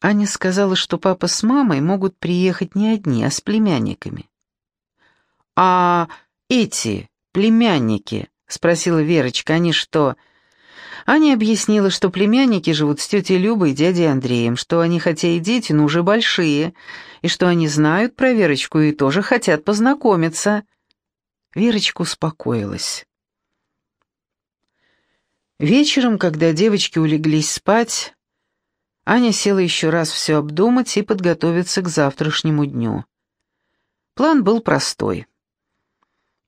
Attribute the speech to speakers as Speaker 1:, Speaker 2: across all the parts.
Speaker 1: Аня сказала, что папа с мамой могут приехать не одни, а с племянниками. «А эти племянники?» — спросила Верочка. «Они что?» Аня объяснила, что племянники живут с тетей Любой и дядей Андреем, что они хотя и дети, но уже большие, и что они знают про Верочку и тоже хотят познакомиться. Верочка успокоилась. Вечером, когда девочки улеглись спать, Аня села еще раз все обдумать и подготовиться к завтрашнему дню. План был простой.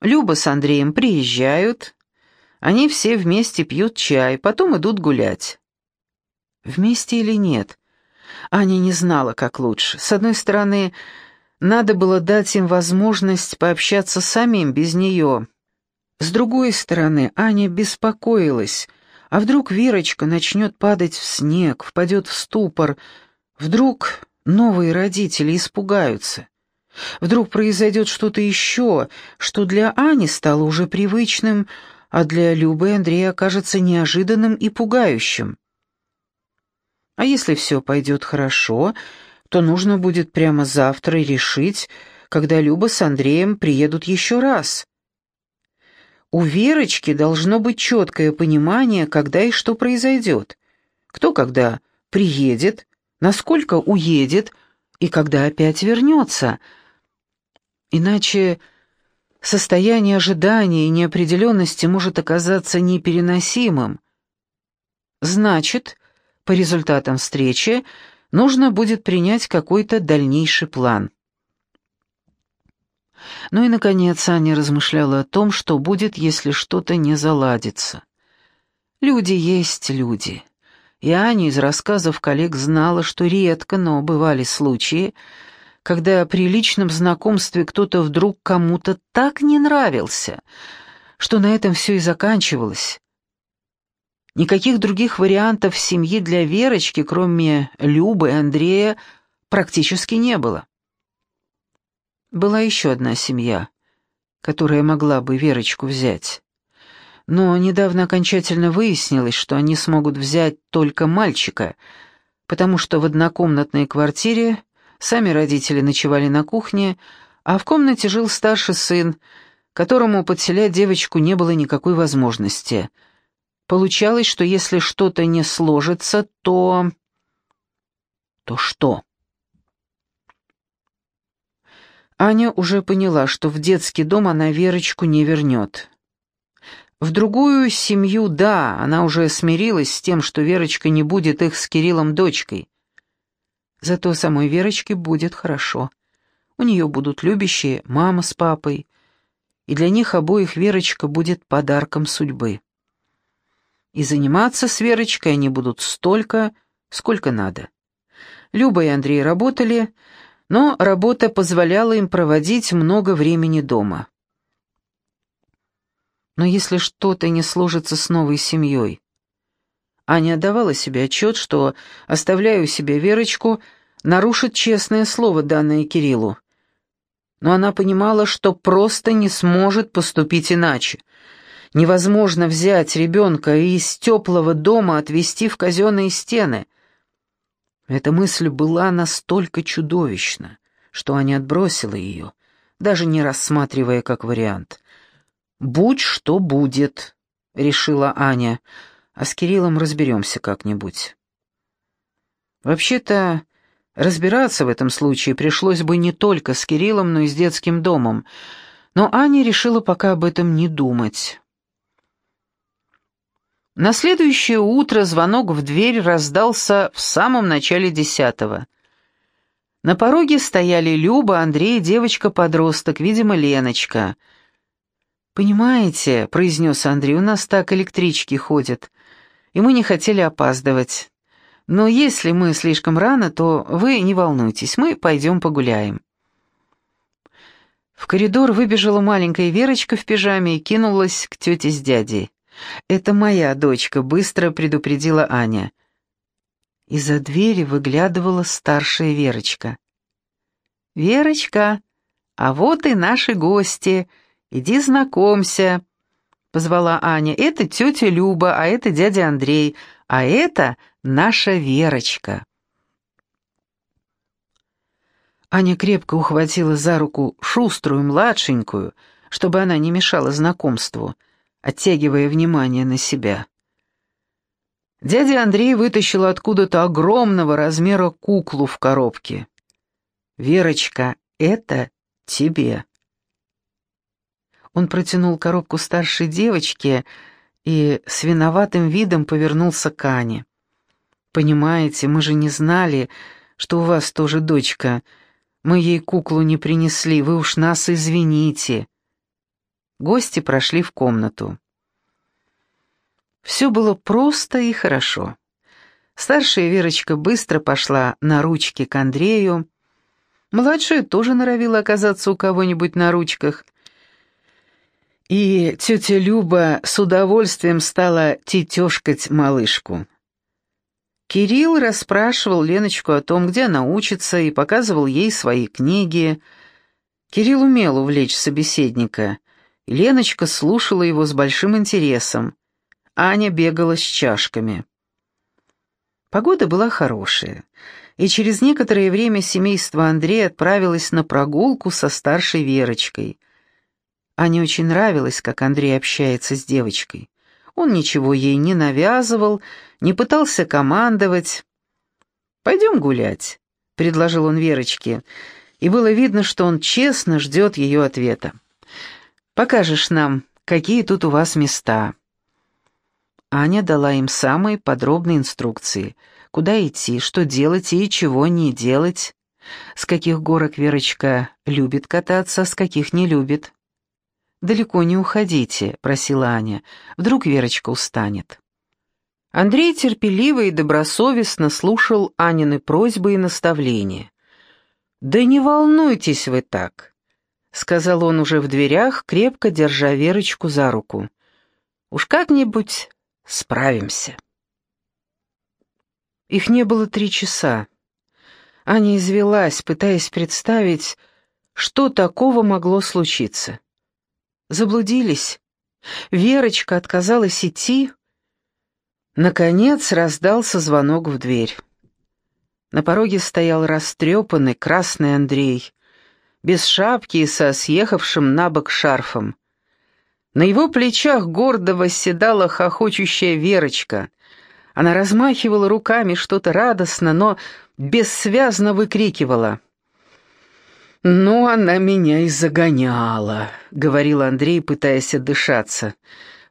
Speaker 1: Люба с Андреем приезжают, они все вместе пьют чай, потом идут гулять. Вместе или нет? Аня не знала, как лучше. С одной стороны, надо было дать им возможность пообщаться самим без нее. С другой стороны, Аня беспокоилась — а вдруг Верочка начнет падать в снег, впадет в ступор? Вдруг новые родители испугаются? Вдруг произойдет что-то еще, что для Ани стало уже привычным, а для Любы Андрея окажется неожиданным и пугающим? А если все пойдет хорошо, то нужно будет прямо завтра решить, когда Люба с Андреем приедут еще раз. У Верочки должно быть четкое понимание, когда и что произойдет. Кто когда приедет, насколько уедет и когда опять вернется. Иначе состояние ожидания и неопределенности может оказаться непереносимым. Значит, по результатам встречи нужно будет принять какой-то дальнейший план. Ну и, наконец, Аня размышляла о том, что будет, если что-то не заладится. Люди есть люди. И Аня из рассказов коллег знала, что редко, но бывали случаи, когда при личном знакомстве кто-то вдруг кому-то так не нравился, что на этом все и заканчивалось. Никаких других вариантов семьи для Верочки, кроме Любы и Андрея, практически не было. Была еще одна семья, которая могла бы Верочку взять. Но недавно окончательно выяснилось, что они смогут взять только мальчика, потому что в однокомнатной квартире сами родители ночевали на кухне, а в комнате жил старший сын, которому подселять девочку не было никакой возможности. Получалось, что если что-то не сложится, то... То что? Аня уже поняла, что в детский дом она Верочку не вернет. В другую семью, да, она уже смирилась с тем, что Верочка не будет их с Кириллом дочкой. Зато самой Верочке будет хорошо. У нее будут любящие мама с папой, и для них обоих Верочка будет подарком судьбы. И заниматься с Верочкой они будут столько, сколько надо. Люба и Андрей работали, но работа позволяла им проводить много времени дома. Но если что-то не сложится с новой семьей? Аня давала себе отчет, что, оставляя у себя Верочку, нарушит честное слово, данное Кириллу. Но она понимала, что просто не сможет поступить иначе. Невозможно взять ребенка и из теплого дома отвезти в казенные стены — эта мысль была настолько чудовищна, что Аня отбросила ее, даже не рассматривая как вариант. «Будь что будет», — решила Аня, — «а с Кириллом разберемся как-нибудь». Вообще-то, разбираться в этом случае пришлось бы не только с Кириллом, но и с детским домом, но Аня решила пока об этом не думать. На следующее утро звонок в дверь раздался в самом начале десятого. На пороге стояли Люба, Андрей, девочка-подросток, видимо, Леночка. «Понимаете», — произнес Андрей, — «у нас так электрички ходят, и мы не хотели опаздывать. Но если мы слишком рано, то вы не волнуйтесь, мы пойдем погуляем». В коридор выбежала маленькая Верочка в пижаме и кинулась к тете с дядей. «Это моя дочка», — быстро предупредила Аня. Из-за двери выглядывала старшая Верочка. «Верочка, а вот и наши гости. Иди знакомься», — позвала Аня. «Это тетя Люба, а это дядя Андрей, а это наша Верочка». Аня крепко ухватила за руку шуструю младшенькую, чтобы она не мешала знакомству, оттягивая внимание на себя. Дядя Андрей вытащил откуда-то огромного размера куклу в коробке. «Верочка, это тебе». Он протянул коробку старшей девочке и с виноватым видом повернулся к Ане. «Понимаете, мы же не знали, что у вас тоже дочка. Мы ей куклу не принесли, вы уж нас извините». Гости прошли в комнату. Все было просто и хорошо. Старшая Верочка быстро пошла на ручки к Андрею. Младшая тоже норовила оказаться у кого-нибудь на ручках. И тетя Люба с удовольствием стала тетешкать малышку. Кирилл расспрашивал Леночку о том, где она учится, и показывал ей свои книги. Кирилл умел увлечь собеседника. Леночка слушала его с большим интересом. Аня бегала с чашками. Погода была хорошая, и через некоторое время семейство Андрея отправилось на прогулку со старшей Верочкой. Ане очень нравилось, как Андрей общается с девочкой. Он ничего ей не навязывал, не пытался командовать. «Пойдем гулять», — предложил он Верочке, и было видно, что он честно ждет ее ответа. «Покажешь нам, какие тут у вас места». Аня дала им самые подробные инструкции, куда идти, что делать и чего не делать, с каких горок Верочка любит кататься, а с каких не любит. «Далеко не уходите», — просила Аня. «Вдруг Верочка устанет». Андрей терпеливо и добросовестно слушал Анины просьбы и наставления. «Да не волнуйтесь вы так», — сказал он уже в дверях, крепко держа Верочку за руку. «Уж как-нибудь справимся». Их не было три часа. Аня извелась, пытаясь представить, что такого могло случиться. Заблудились. Верочка отказалась идти. Наконец раздался звонок в дверь. На пороге стоял растрепанный красный Андрей, без шапки и со съехавшим на бок шарфом. На его плечах гордо восседала хохочущая Верочка. Она размахивала руками что-то радостно, но бессвязно выкрикивала — «Ну, она меня и загоняла», — говорил Андрей, пытаясь отдышаться.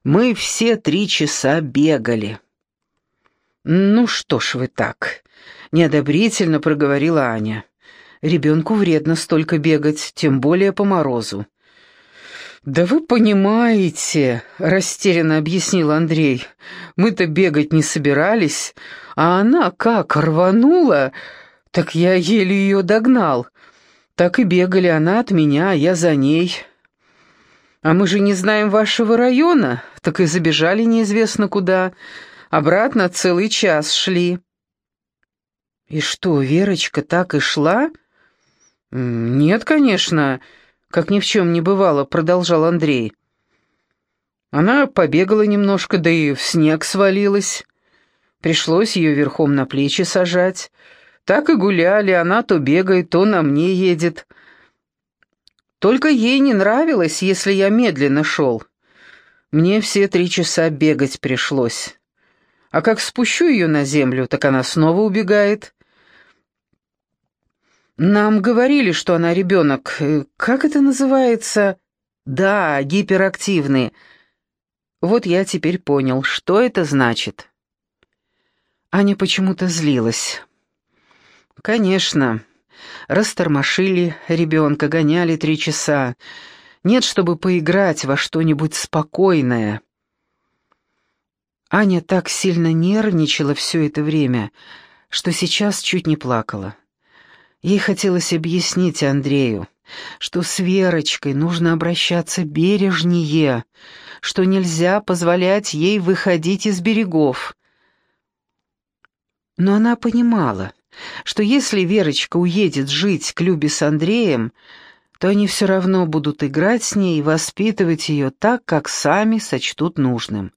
Speaker 1: «Мы все три часа бегали». «Ну что ж вы так?» — неодобрительно проговорила Аня. «Ребенку вредно столько бегать, тем более по морозу». «Да вы понимаете», — растерянно объяснил Андрей, — «мы-то бегать не собирались, а она как рванула, так я еле ее догнал». Так и бегали она от меня, а я за ней. А мы же не знаем вашего района, так и забежали неизвестно куда. Обратно целый час шли. И что, Верочка так и шла? Нет, конечно, как ни в чем не бывало, продолжал Андрей. Она побегала немножко, да и в снег свалилась. Пришлось ее верхом на плечи сажать. Так и гуляли, она то бегает, то на мне едет. Только ей не нравилось, если я медленно шел. Мне все три часа бегать пришлось. А как спущу ее на землю, так она снова убегает. Нам говорили, что она ребенок. Э, как это называется? Да, гиперактивный. Вот я теперь понял, что это значит. Аня почему-то злилась. «Конечно. Растормошили ребенка, гоняли три часа. Нет, чтобы поиграть во что-нибудь спокойное». Аня так сильно нервничала все это время, что сейчас чуть не плакала. Ей хотелось объяснить Андрею, что с Верочкой нужно обращаться бережнее, что нельзя позволять ей выходить из берегов. Но она понимала, что если Верочка уедет жить к Любе с Андреем, то они все равно будут играть с ней и воспитывать ее так, как сами сочтут нужным.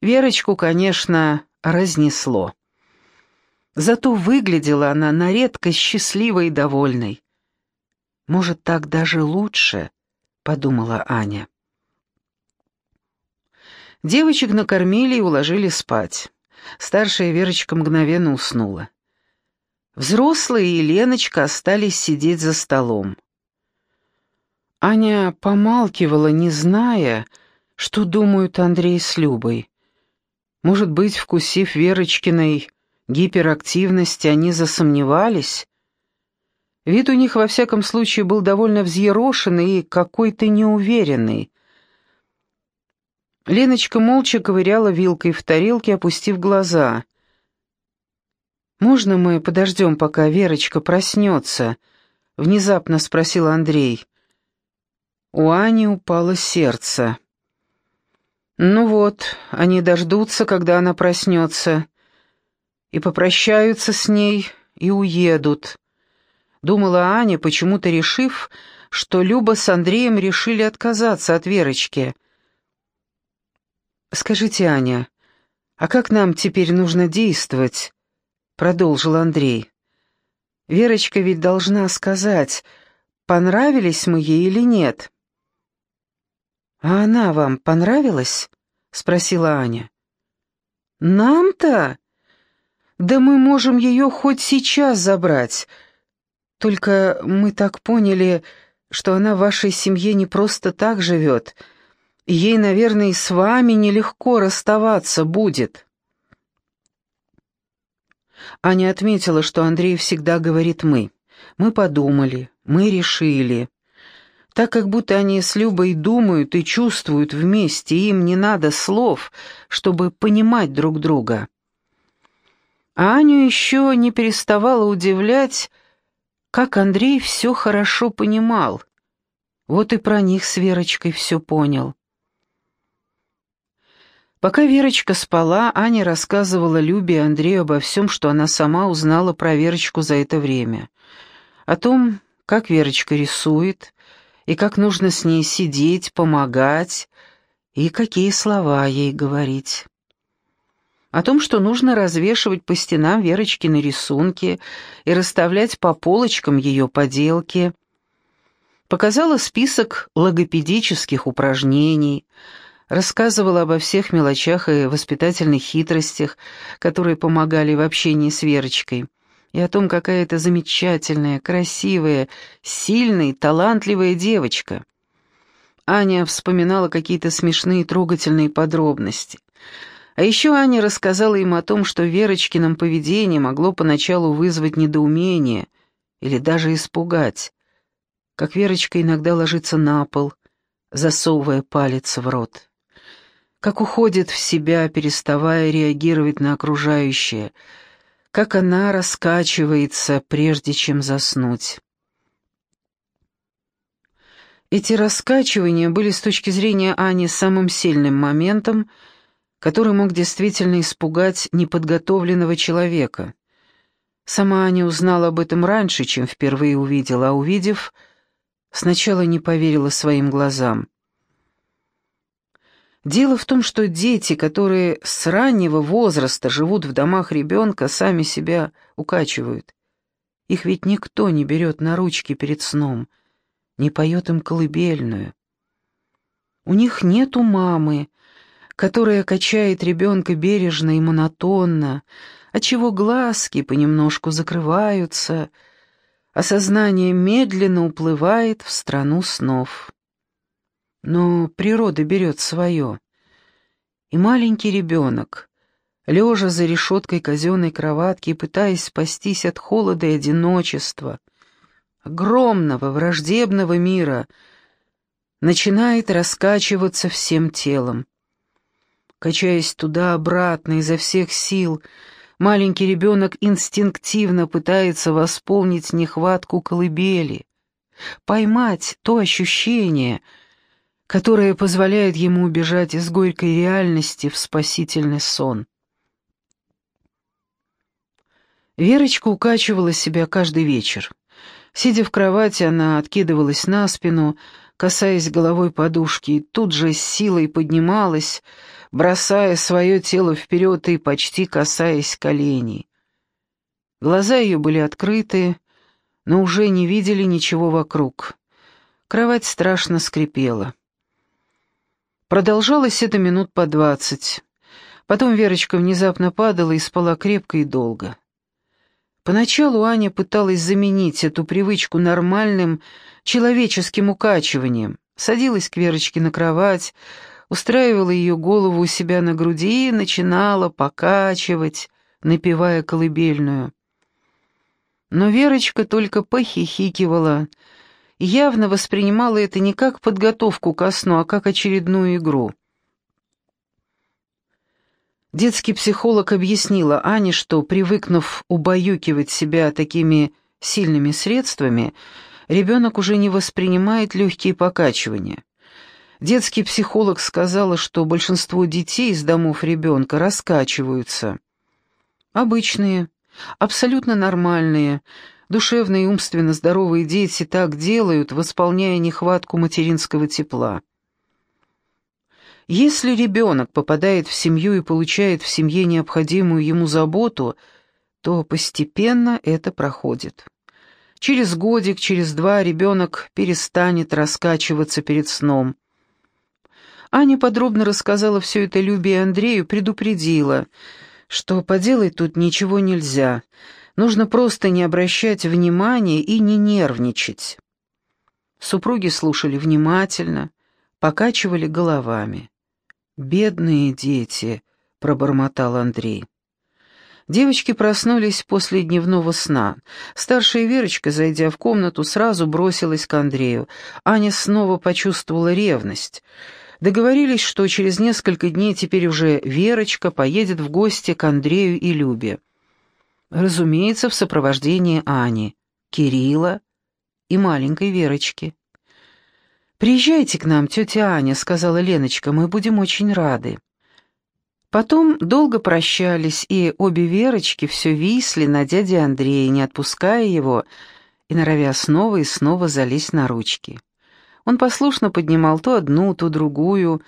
Speaker 1: Верочку, конечно, разнесло. Зато выглядела она на редкость счастливой и довольной. Может, так даже лучше, подумала Аня. Девочек накормили и уложили спать. Старшая Верочка мгновенно уснула. Взрослые и Леночка остались сидеть за столом. Аня помалкивала, не зная, что думают Андрей с Любой. Может быть, вкусив Верочкиной гиперактивности, они засомневались? Вид у них, во всяком случае, был довольно взъерошенный и какой-то неуверенный. Леночка молча ковыряла вилкой в тарелке, опустив глаза. «Можно мы подождем, пока Верочка проснется?» — внезапно спросил Андрей. У Ани упало сердце. Ну вот, они дождутся, когда она проснется, и попрощаются с ней, и уедут. Думала Аня, почему-то решив, что Люба с Андреем решили отказаться от Верочки. «Скажите, Аня, а как нам теперь нужно действовать?» — продолжил Андрей. «Верочка ведь должна сказать, понравились мы ей или нет». «А она вам понравилась?» — спросила Аня. «Нам-то? Да мы можем ее хоть сейчас забрать. Только мы так поняли, что она в вашей семье не просто так живет. ей, наверное, и с вами нелегко расставаться будет». Аня отметила, что Андрей всегда говорит «мы». «Мы подумали, мы решили» так как будто они с Любой думают и чувствуют вместе, им не надо слов, чтобы понимать друг друга. А Аню еще не переставало удивлять, как Андрей все хорошо понимал. Вот и про них с Верочкой все понял. Пока Верочка спала, Аня рассказывала Любе и Андрею обо всем, что она сама узнала про Верочку за это время. О том, как Верочка рисует, и как нужно с ней сидеть, помогать, и какие слова ей говорить. О том, что нужно развешивать по стенам Верочкины рисунки и расставлять по полочкам ее поделки. Показала список логопедических упражнений, рассказывала обо всех мелочах и воспитательных хитростях, которые помогали в общении с Верочкой и о том, какая это замечательная, красивая, сильная, талантливая девочка. Аня вспоминала какие-то смешные трогательные подробности. А еще Аня рассказала им о том, что Верочкиным поведение могло поначалу вызвать недоумение или даже испугать. Как Верочка иногда ложится на пол, засовывая палец в рот. Как уходит в себя, переставая реагировать на окружающее — как она раскачивается, прежде чем заснуть. Эти раскачивания были с точки зрения Ани самым сильным моментом, который мог действительно испугать неподготовленного человека. Сама Аня узнала об этом раньше, чем впервые увидела, а увидев, сначала не поверила своим глазам. Дело в том, что дети, которые с раннего возраста живут в домах ребенка, сами себя укачивают. Их ведь никто не берет на ручки перед сном, не поет им колыбельную. У них нету мамы, которая качает ребенка бережно и монотонно, отчего глазки понемножку закрываются, а сознание медленно уплывает в страну снов. Но природа берет свое. И маленький ребенок, лежа за решеткой казенной кроватки пытаясь спастись от холода и одиночества, огромного враждебного мира, начинает раскачиваться всем телом. Качаясь туда-обратно изо всех сил, маленький ребенок инстинктивно пытается восполнить нехватку колыбели, поймать то ощущение — которая позволяет ему убежать из горькой реальности в спасительный сон. Верочка укачивала себя каждый вечер. Сидя в кровати, она откидывалась на спину, касаясь головой подушки, и тут же с силой поднималась, бросая свое тело вперед и почти касаясь коленей. Глаза ее были открыты, но уже не видели ничего вокруг. Кровать страшно скрипела. Продолжалось это минут по двадцать. Потом Верочка внезапно падала и спала крепко и долго. Поначалу Аня пыталась заменить эту привычку нормальным человеческим укачиванием. Садилась к Верочке на кровать, устраивала ее голову у себя на груди и начинала покачивать, напевая колыбельную. Но Верочка только похихикивала и явно воспринимала это не как подготовку ко сну, а как очередную игру. Детский психолог объяснила Ане, что, привыкнув убаюкивать себя такими сильными средствами, ребенок уже не воспринимает легкие покачивания. Детский психолог сказала, что большинство детей из домов ребенка раскачиваются. Обычные, абсолютно нормальные, душевно и умственно здоровые дети так делают, восполняя нехватку материнского тепла. Если ребенок попадает в семью и получает в семье необходимую ему заботу, то постепенно это проходит. Через годик, через два ребенок перестанет раскачиваться перед сном. Аня подробно рассказала все это Любе и Андрею, предупредила, что поделать тут ничего нельзя, нужно просто не обращать внимания и не нервничать. Супруги слушали внимательно, покачивали головами. «Бедные дети», — пробормотал Андрей. Девочки проснулись после дневного сна. Старшая Верочка, зайдя в комнату, сразу бросилась к Андрею. Аня снова почувствовала ревность. Договорились, что через несколько дней теперь уже Верочка поедет в гости к Андрею и Любе. Разумеется, в сопровождении Ани, Кирилла и маленькой Верочки. «Приезжайте к нам, тетя Аня», — сказала Леночка, — «мы будем очень рады». Потом долго прощались, и обе Верочки все висли на дяде Андрея, не отпуская его, и норовя снова и снова залезть на ручки. Он послушно поднимал то одну, то другую,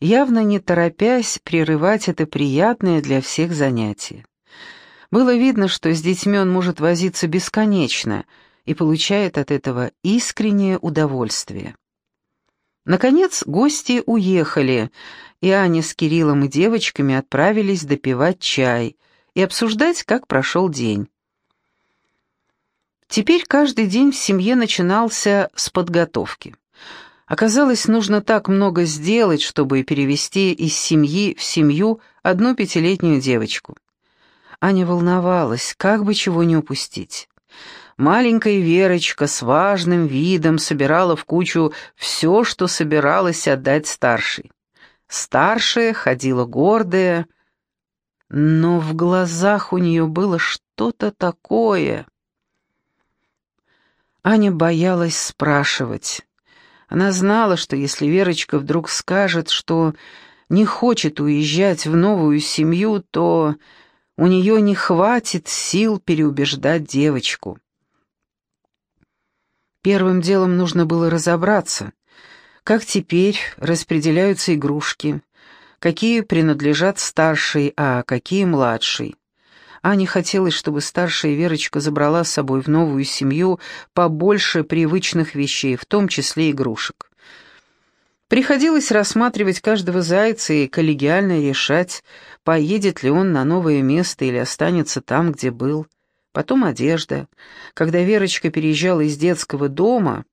Speaker 1: явно не торопясь прерывать это приятное для всех занятие. Было видно, что с детьми он может возиться бесконечно и получает от этого искреннее удовольствие. Наконец гости уехали, и Аня с Кириллом и девочками отправились допивать чай и обсуждать, как прошел день. Теперь каждый день в семье начинался с подготовки. Оказалось, нужно так много сделать, чтобы перевести из семьи в семью одну пятилетнюю девочку. Аня волновалась, как бы чего не упустить. Маленькая Верочка с важным видом собирала в кучу все, что собиралась отдать старшей. Старшая ходила гордая, но в глазах у нее было что-то такое. Аня боялась спрашивать. Она знала, что если Верочка вдруг скажет, что не хочет уезжать в новую семью, то у нее не хватит сил переубеждать девочку. Первым делом нужно было разобраться, как теперь распределяются игрушки, какие принадлежат старшей, а какие младшей. Ане хотелось, чтобы старшая Верочка забрала с собой в новую семью побольше привычных вещей, в том числе игрушек. Приходилось рассматривать каждого зайца и коллегиально решать, поедет ли он на новое место или останется там, где был. Потом одежда. Когда Верочка переезжала из детского дома,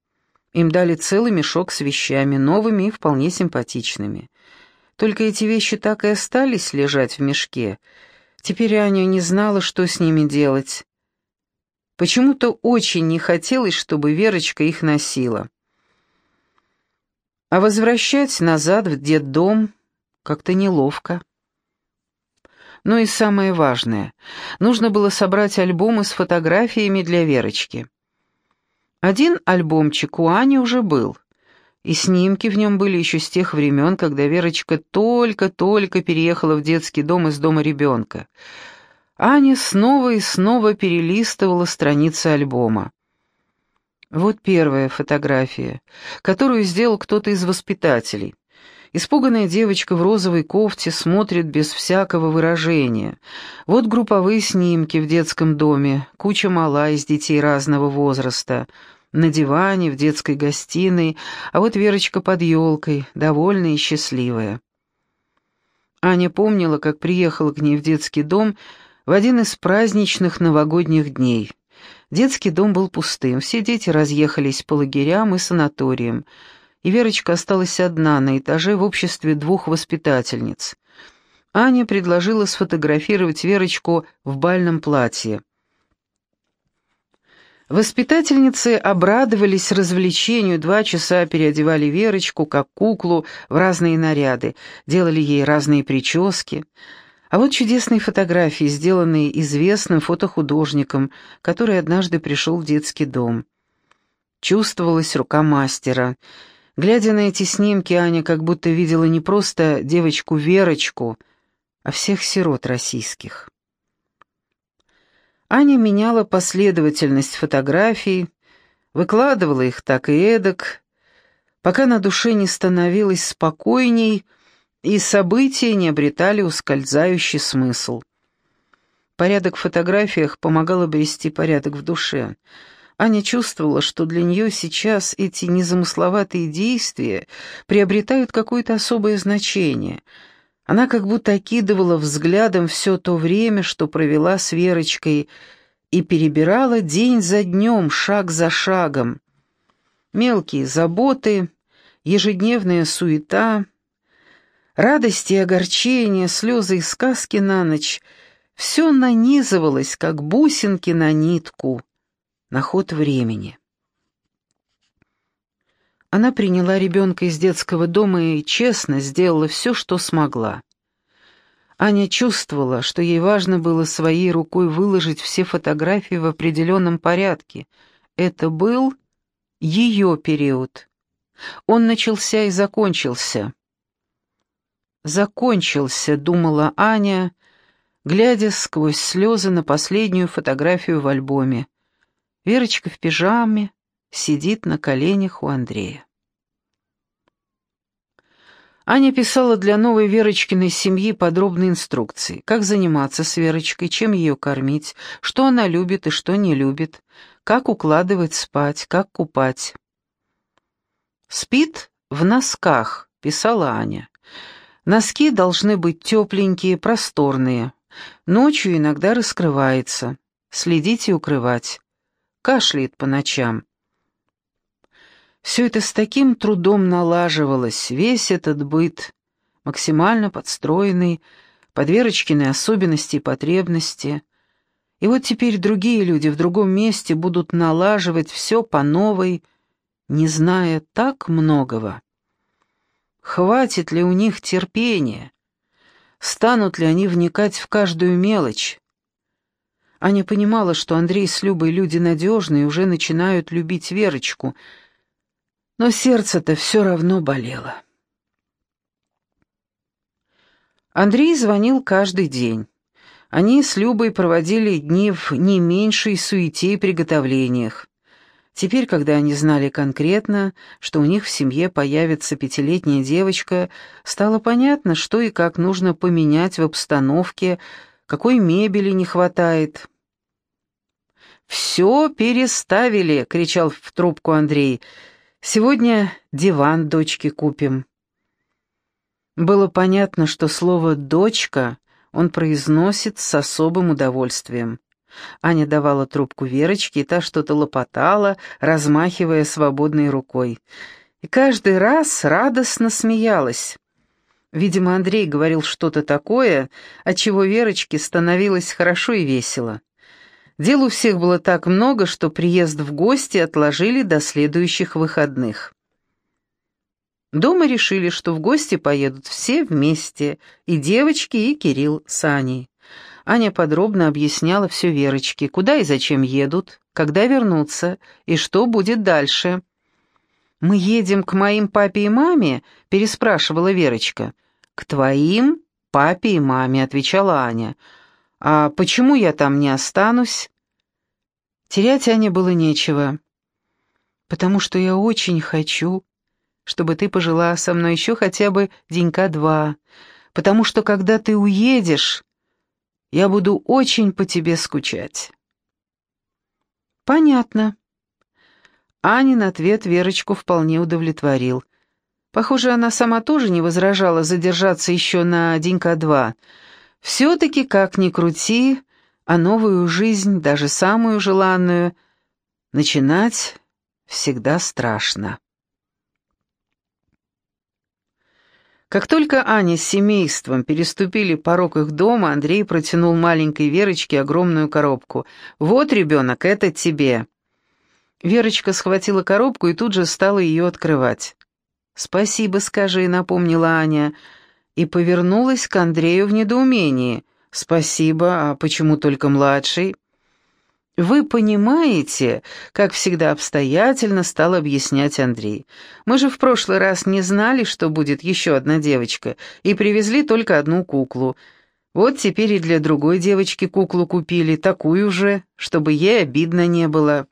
Speaker 1: им дали целый мешок с вещами, новыми и вполне симпатичными. Только эти вещи так и остались лежать в мешке. Теперь Аня не знала, что с ними делать. Почему-то очень не хотелось, чтобы Верочка их носила. А возвращать назад в детдом как-то неловко. Но и самое важное, нужно было собрать альбомы с фотографиями для Верочки. Один альбомчик у Ани уже был, и снимки в нем были еще с тех времен, когда Верочка только-только переехала в детский дом из дома ребенка. Аня снова и снова перелистывала страницы альбома. Вот первая фотография, которую сделал кто-то из воспитателей. Испуганная девочка в розовой кофте смотрит без всякого выражения. Вот групповые снимки в детском доме, куча мала из детей разного возраста. На диване, в детской гостиной, а вот Верочка под елкой, довольная и счастливая. Аня помнила, как приехала к ней в детский дом в один из праздничных новогодних дней. Детский дом был пустым, все дети разъехались по лагерям и санаториям и Верочка осталась одна на этаже в обществе двух воспитательниц. Аня предложила сфотографировать Верочку в бальном платье. Воспитательницы обрадовались развлечению, два часа переодевали Верочку, как куклу, в разные наряды, делали ей разные прически. А вот чудесные фотографии, сделанные известным фотохудожником, который однажды пришел в детский дом. Чувствовалась рука мастера — Глядя на эти снимки, Аня как будто видела не просто девочку Верочку, а всех сирот российских. Аня меняла последовательность фотографий, выкладывала их так и эдак, пока на душе не становилось спокойней и события не обретали ускользающий смысл. Порядок в фотографиях помогал обрести порядок в душе — Аня чувствовала, что для нее сейчас эти незамысловатые действия приобретают какое-то особое значение. Она как будто окидывала взглядом все то время, что провела с Верочкой, и перебирала день за днем, шаг за шагом. Мелкие заботы, ежедневная суета, радости и огорчения, слезы и сказки на ночь — все нанизывалось, как бусинки на нитку — на ход времени. Она приняла ребенка из детского дома и честно сделала все, что смогла. Аня чувствовала, что ей важно было своей рукой выложить все фотографии в определенном порядке. Это был ее период. Он начался и закончился. «Закончился», — думала Аня, глядя сквозь слезы на последнюю фотографию в альбоме. Верочка в пижаме сидит на коленях у Андрея. Аня писала для новой Верочкиной семьи подробные инструкции, как заниматься с Верочкой, чем ее кормить, что она любит и что не любит, как укладывать спать, как купать. «Спит в носках», — писала Аня. «Носки должны быть тепленькие, просторные. Ночью иногда раскрывается. Следите укрывать кашляет по ночам. Все это с таким трудом налаживалось, весь этот быт, максимально подстроенный, под Верочкины особенности и потребности. И вот теперь другие люди в другом месте будут налаживать все по новой, не зная так многого. Хватит ли у них терпения? Станут ли они вникать в каждую мелочь? Аня понимала, что Андрей с Любой люди надежные уже начинают любить Верочку, но сердце-то все равно болело. Андрей звонил каждый день. Они с Любой проводили дни в не меньшей суете и приготовлениях. Теперь, когда они знали конкретно, что у них в семье появится пятилетняя девочка, стало понятно, что и как нужно поменять в обстановке, какой мебели не хватает. «Все переставили!» — кричал в трубку Андрей. «Сегодня диван дочке купим». Было понятно, что слово «дочка» он произносит с особым удовольствием. Аня давала трубку Верочке, и та что-то лопотала, размахивая свободной рукой. И каждый раз радостно смеялась. Видимо, Андрей говорил что-то такое, от чего Верочке становилось хорошо и весело. Дел у всех было так много, что приезд в гости отложили до следующих выходных. Дома решили, что в гости поедут все вместе, и девочки, и Кирилл с Аней. Аня подробно объясняла все Верочке, куда и зачем едут, когда вернутся, и что будет дальше. «Мы едем к моим папе и маме?» — переспрашивала Верочка. «К твоим папе и маме», — отвечала Аня. «А почему я там не останусь?» Терять Ане было нечего. «Потому что я очень хочу, чтобы ты пожила со мной еще хотя бы денька два, потому что когда ты уедешь, я буду очень по тебе скучать». «Понятно». Анин ответ Верочку вполне удовлетворил. Похоже, она сама тоже не возражала задержаться еще на денька-два. Все-таки, как ни крути, а новую жизнь, даже самую желанную, начинать всегда страшно. Как только Аня с семейством переступили порог их дома, Андрей протянул маленькой Верочке огромную коробку. «Вот, ребенок, это тебе». Верочка схватила коробку и тут же стала ее открывать. «Спасибо, скажи», — напомнила Аня, и повернулась к Андрею в недоумении. «Спасибо, а почему только младший?» «Вы понимаете, как всегда обстоятельно стал объяснять Андрей. Мы же в прошлый раз не знали, что будет еще одна девочка, и привезли только одну куклу. Вот теперь и для другой девочки куклу купили, такую же, чтобы ей обидно не было».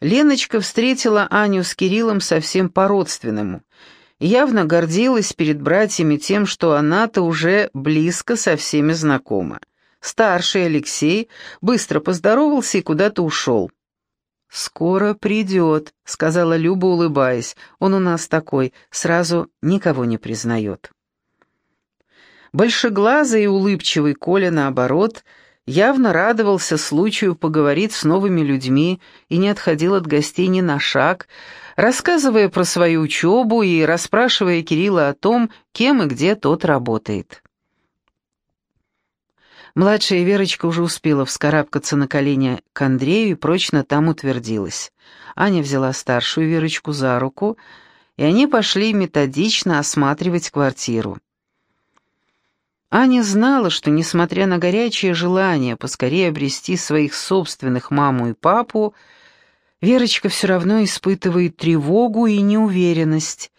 Speaker 1: Леночка встретила Аню с Кириллом совсем по-родственному. Явно гордилась перед братьями тем, что она-то уже близко со всеми знакома. Старший Алексей быстро поздоровался и куда-то ушел. «Скоро придет», — сказала Люба, улыбаясь. «Он у нас такой, сразу никого не признает». Большеглазый и улыбчивый Коля, наоборот, — явно радовался случаю поговорить с новыми людьми и не отходил от гостей ни на шаг, рассказывая про свою учебу и расспрашивая Кирилла о том, кем и где тот работает. Младшая Верочка уже успела вскарабкаться на колени к Андрею и прочно там утвердилась. Аня взяла старшую Верочку за руку, и они пошли методично осматривать квартиру. Аня знала, что, несмотря на горячее желание поскорее обрести своих собственных маму и папу, Верочка все равно испытывает тревогу и неуверенность,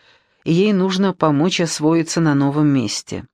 Speaker 1: и ей нужно помочь освоиться на новом месте.